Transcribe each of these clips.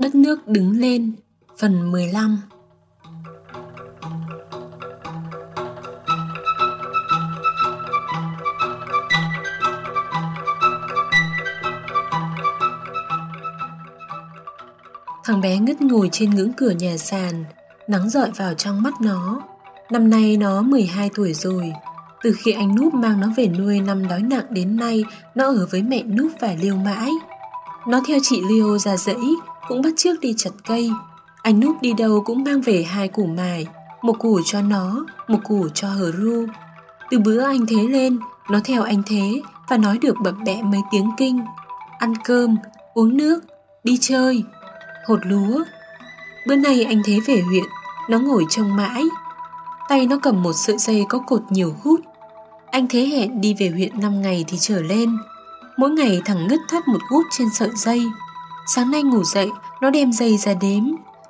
Đất nước đứng lên, Phần 15 Thằng bé ngất ngồi trên ngưỡng cửa nhà sàn, Nắng dọi vào trong mắt nó. Năm nay nó 12 tuổi rồi. Từ khi anh Núp mang nó về nuôi năm đói nặng đến nay, Nó ở với mẹ Núp và Liêu mãi. Nó theo chị Liêu ra dãy cũng bắt chước đi chặt cây. Anh Núp đi đâu cũng mang về hai củ mài Một củ cho nó Một củ cho hờ ru. Từ bữa anh Thế lên Nó theo anh Thế Và nói được bập bẹ mấy tiếng kinh. Ăn cơm, uống nước, đi chơi Hột lúa. Bữa nay anh Thế về huyện Nó ngồi trông mãi. Tay nó cầm một sợi dây có cột nhiều hút Anh Thế hẹn đi về huyện 5 ngày thì trở lên. Mỗi ngày thằng ngứt thắt một hút trên sợi dây. Sáng nay ngủ dậy Nó đem dây ra đếm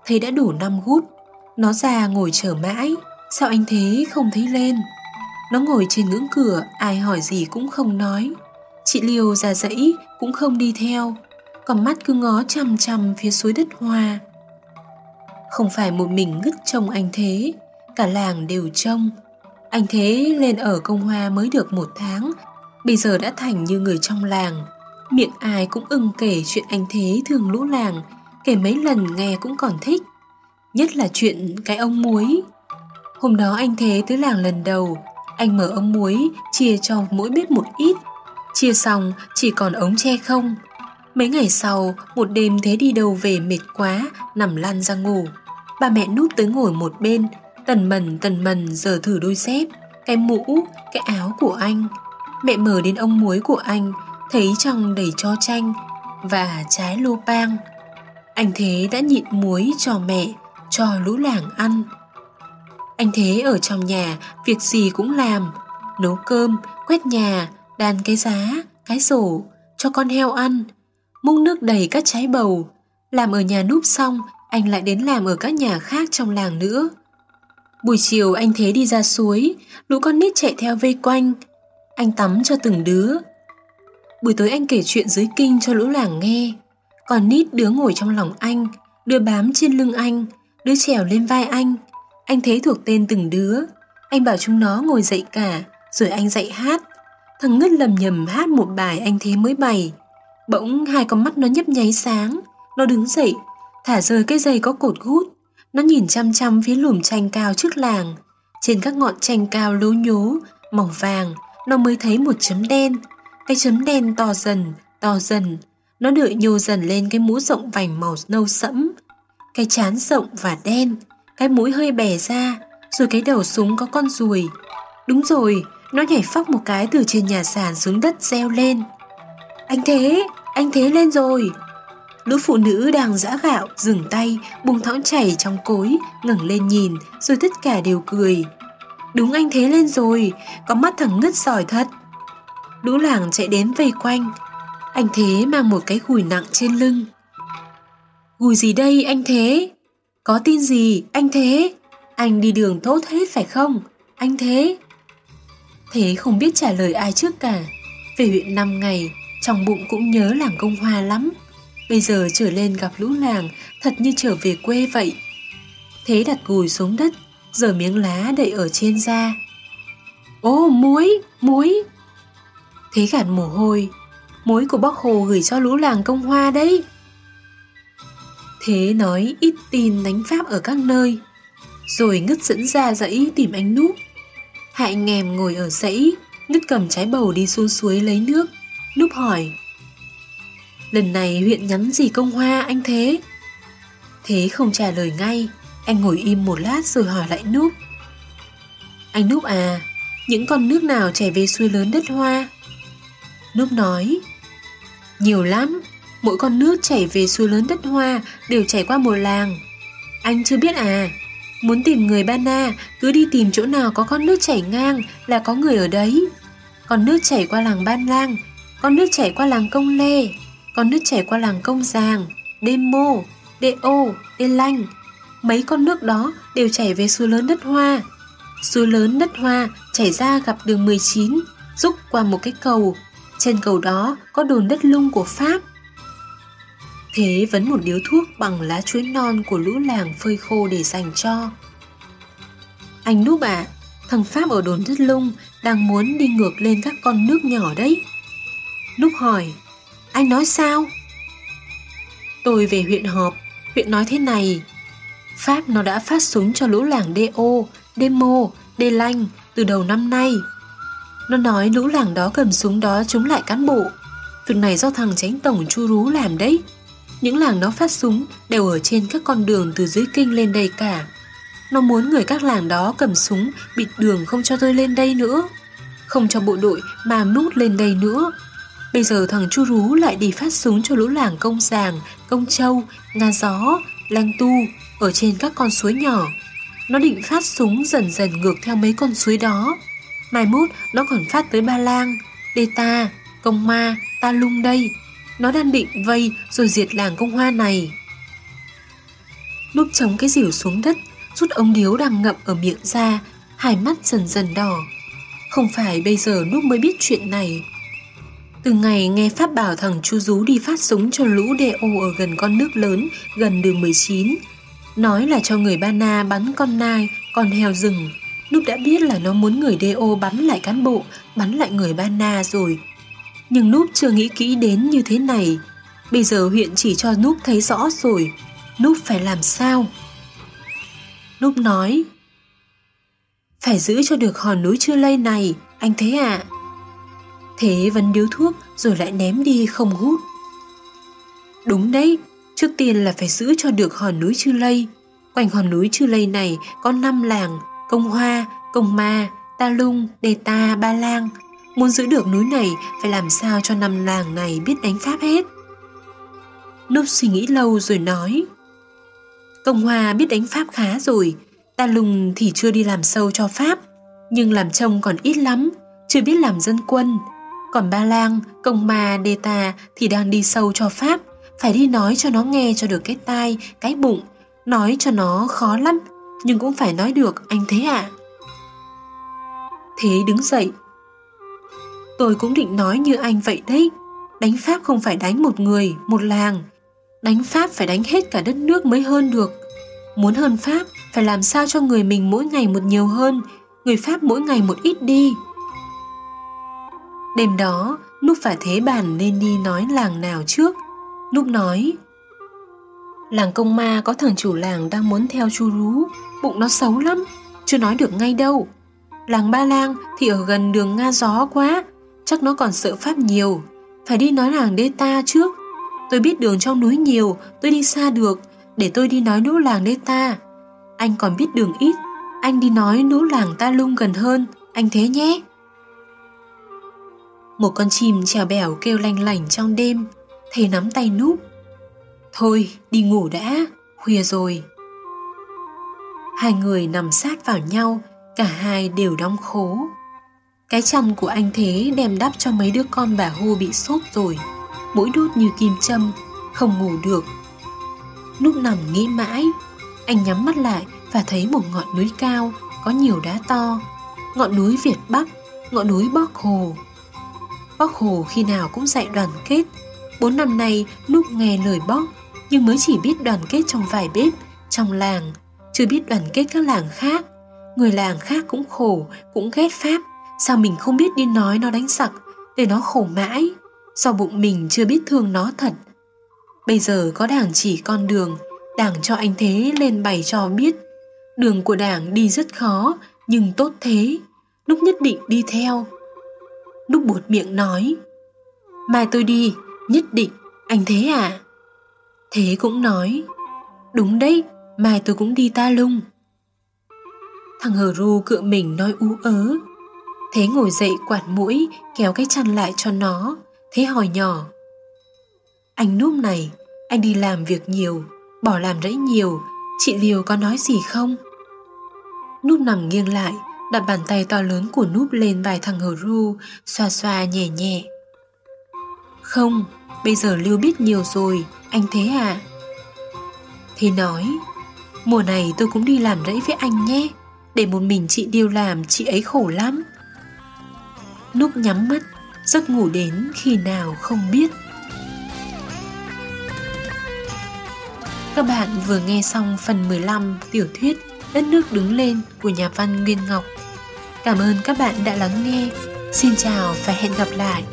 Thấy đã đủ 5 hút Nó ra ngồi chờ mãi. Sao anh Thế không thấy lên? Nó ngồi trên ngưỡng cửa Ai hỏi gì cũng không nói. Chị liều ra dãy cũng không đi theo. Còn mắt cứ ngó chằm chằm phía suối đất hoa. Không phải một mình ngứt trông anh Thế cả làng đều trông. Anh Thế lên ở công hoa mới được một tháng, bây giờ đã thành như người trong làng. Miệng ai cũng ưng kể chuyện anh Thế thường lũ làng, kể mấy lần nghe cũng còn thích. Nhất là chuyện cái ông muối. Hôm đó anh Thế tới làng lần đầu, anh mở ông muối chia cho mỗi bếp một ít. Chia xong chỉ còn ống tre không. Mấy ngày sau, một đêm Thế đi đâu về mệt quá, nằm lăn ra ngủ. Bà mẹ núp tới ngồi một bên, Tần mần tần mần giờ thử đôi dép Cái mũ, cái áo của anh Mẹ mở đến ông muối của anh Thấy trong đầy cho chanh Và trái lô pang Anh Thế đã nhịn muối cho mẹ Cho lũ làng ăn Anh Thế ở trong nhà Việc gì cũng làm Nấu cơm, quét nhà Đàn cái giá, cái rổ Cho con heo ăn Múc nước đầy các trái bầu Làm ở nhà núp xong Anh lại đến làm ở các nhà khác trong làng nữa Buổi chiều anh Thế đi ra suối, lũ con nít chạy theo vây quanh. Anh tắm cho từng đứa. Buổi tối anh kể chuyện dưới kinh cho lũ làng nghe. Còn nít đứa ngồi trong lòng anh, đứa bám trên lưng anh, đứa trèo lên vai anh. Anh Thế thuộc tên từng đứa. Anh bảo chúng nó ngồi dậy cả, rồi anh dạy hát. Thằng ngất lầm nhầm hát một bài anh Thế mới bày. Bỗng hai con mắt nó nhấp nháy sáng. Nó đứng dậy, thả rơi cái dây có cột gút nó nhìn chăm chăm phía lùm chanh cao trước làng. Trên các ngọn chanh cao lố nhố, màu vàng, nó mới thấy một chấm đen. Cái chấm đen to dần, to dần. Nó đợi nhô dần lên cái mũ rộng vành màu nâu sẫm. Cái chán rộng và đen, cái mũi hơi bè ra, rồi cái đầu súng có con ruồi. Đúng rồi, nó nhảy phóc một cái từ trên nhà sàn xuống đất reo lên. Anh Thế, anh Thế lên rồi. Lũ phụ nữ đang giã gạo, dừng tay, buông thõng chảy trong cối, ngẩng lên nhìn, rồi tất cả đều cười. Đúng anh thế lên rồi, có mắt thằng ngất giỏi thật. Lũ làng chạy đến vây quanh. Anh thế mang một cái gùi nặng trên lưng. Gùi gì đây anh thế? Có tin gì anh thế? Anh đi đường tốt hết phải không? Anh thế? Thế không biết trả lời ai trước cả. Về huyện năm ngày, trong bụng cũng nhớ làng công hoa lắm. Bây giờ trở lên gặp lũ làng Thật như trở về quê vậy Thế đặt gùi xuống đất Giờ miếng lá đậy ở trên da Ô muối, muối Thế gạt mồ hôi mối của bác Hồ gửi cho lũ làng công hoa đấy Thế nói ít tin đánh Pháp ở các nơi Rồi ngất dẫn ra dãy tìm anh Núp Hại nghèm ngồi ở dãy Ngất cầm trái bầu đi xuống suối lấy nước Núp hỏi Lần này huyện nhắn gì công hoa anh thế? Thế không trả lời ngay, anh ngồi im một lát rồi hỏi lại Núp. Anh Núp à, những con nước nào chảy về suối lớn đất hoa? Núp nói, nhiều lắm, mỗi con nước chảy về suối lớn đất hoa đều chảy qua một làng. Anh chưa biết à, muốn tìm người Bana cứ đi tìm chỗ nào có con nước chảy ngang là có người ở đấy. Con nước chảy qua làng Ban Lang, con nước chảy qua làng Công Lê, con nước chảy qua làng Công Giàng, đê Mô, Đê Ô, Đê Lanh. Mấy con nước đó đều chảy về suối lớn đất hoa. Suối lớn đất hoa chảy ra gặp đường 19, rúc qua một cái cầu. Trên cầu đó có đồn đất lung của Pháp. Thế vẫn một điếu thuốc bằng lá chuối non của lũ làng phơi khô để dành cho. Anh Núp ạ, à, thằng Pháp ở đồn đất lung đang muốn đi ngược lên các con nước nhỏ đấy. Núp hỏi, anh nói sao? Tôi về huyện họp, huyện nói thế này. Pháp nó đã phát súng cho lũ làng DO, Demo, Đê Lanh từ đầu năm nay. Nó nói lũ làng đó cầm súng đó chống lại cán bộ. Việc này do thằng tránh tổng chu rú làm đấy. Những làng đó phát súng đều ở trên các con đường từ dưới kinh lên đây cả. Nó muốn người các làng đó cầm súng bịt đường không cho tôi lên đây nữa. Không cho bộ đội mà nút lên đây nữa. Bây giờ thằng chu rú lại đi phát súng cho lũ làng công giàng, công châu, nga gió, lang tu ở trên các con suối nhỏ. Nó định phát súng dần dần ngược theo mấy con suối đó. Mai mốt nó còn phát tới Ba lan, Đê Ta, Công Ma, Ta Lung đây. Nó đang định vây rồi diệt làng công hoa này. Núp chống cái dìu xuống đất, rút ống điếu đang ngậm ở miệng ra, hai mắt dần dần đỏ. Không phải bây giờ Núp mới biết chuyện này. Từ ngày nghe Pháp bảo thằng chú Rú đi phát súng cho lũ DO ở gần con nước lớn, gần đường 19, nói là cho người Ba Na bắn con nai, con heo rừng. Núp đã biết là nó muốn người DO bắn lại cán bộ, bắn lại người Bana rồi. Nhưng Núp chưa nghĩ kỹ đến như thế này. Bây giờ huyện chỉ cho Núp thấy rõ rồi. Núp phải làm sao? Núp nói Phải giữ cho được hòn núi chưa lây này, anh thấy ạ? À? Thế vẫn điếu thuốc rồi lại ném đi không hút. Đúng đấy, trước tiên là phải giữ cho được hòn núi Chư Lây. Quanh hòn núi Chư Lây này có 5 làng, Công Hoa, Công Ma, Ta Lung, Đề Ta, Ba Lang. Muốn giữ được núi này phải làm sao cho năm làng này biết đánh Pháp hết. Núp suy nghĩ lâu rồi nói Công Hoa biết đánh Pháp khá rồi Ta Lung thì chưa đi làm sâu cho Pháp Nhưng làm trông còn ít lắm Chưa biết làm dân quân còn Ba Lang, Công Ma, đề Ta thì đang đi sâu cho Pháp, phải đi nói cho nó nghe cho được cái tai, cái bụng, nói cho nó khó lắm, nhưng cũng phải nói được, anh thế ạ. À? Thế đứng dậy. Tôi cũng định nói như anh vậy đấy, đánh Pháp không phải đánh một người, một làng, đánh Pháp phải đánh hết cả đất nước mới hơn được. Muốn hơn Pháp, phải làm sao cho người mình mỗi ngày một nhiều hơn, người Pháp mỗi ngày một ít đi. Đêm đó, Núp phải thế bàn nên đi nói làng nào trước. Núp nói, Làng công ma có thằng chủ làng đang muốn theo chu rú, bụng nó xấu lắm, chưa nói được ngay đâu. Làng Ba Lang thì ở gần đường Nga gió quá, chắc nó còn sợ Pháp nhiều. Phải đi nói làng Đê Ta trước. Tôi biết đường trong núi nhiều, tôi đi xa được, để tôi đi nói nỗ làng Đê Ta. Anh còn biết đường ít, anh đi nói nỗ làng Ta Lung gần hơn, anh thế nhé. Một con chim trèo bẻo kêu lanh lảnh trong đêm Thầy nắm tay núp Thôi đi ngủ đã Khuya rồi. Hai người nằm sát vào nhau Cả hai đều đóng khố Cái chăn của anh Thế đem đắp cho mấy đứa con bà Hô bị sốt rồi. Mỗi đốt như kim châm Không ngủ được. Lúc nằm nghĩ mãi Anh nhắm mắt lại và thấy một ngọn núi cao Có nhiều đá to. Ngọn núi Việt Bắc Ngọn núi bắc Hồ. Bác Hồ khi nào cũng dạy đoàn kết. Bốn năm nay lúc nghe lời bác, nhưng mới chỉ biết đoàn kết trong vài bếp, trong làng, chưa biết đoàn kết các làng khác. Người làng khác cũng khổ, cũng ghét Pháp. Sao mình không biết đi nói nó đánh sặc, để nó khổ mãi? do bụng mình chưa biết thương nó thật? Bây giờ có đảng chỉ con đường, đảng cho anh Thế lên bày cho biết. Đường của đảng đi rất khó, nhưng tốt thế. Lúc nhất định đi theo. Lúc buột miệng nói Mai tôi đi, nhất định, anh thế à? Thế cũng nói Đúng đấy, mai tôi cũng đi ta lung. Thằng hờ ru cựa mình nói ú ớ. Thế ngồi dậy quạt mũi Kéo cái chăn lại cho nó Thế hỏi nhỏ Anh núp này Anh đi làm việc nhiều Bỏ làm rẫy nhiều Chị Liều có nói gì không? Núp nằm nghiêng lại đặt bàn tay to lớn của núp lên vai thằng hờ ru, xoa xoa nhẹ nhẹ. Không, bây giờ Lưu biết nhiều rồi, anh thế à? Thì nói, mùa này tôi cũng đi làm rẫy với anh nhé, để một mình chị điêu làm chị ấy khổ lắm. Núp nhắm mắt, giấc ngủ đến khi nào không biết. Các bạn vừa nghe xong phần 15 tiểu thuyết Đất nước đứng lên của nhà văn Nguyên Ngọc. Cảm ơn các bạn đã lắng nghe. Xin chào và hẹn gặp lại.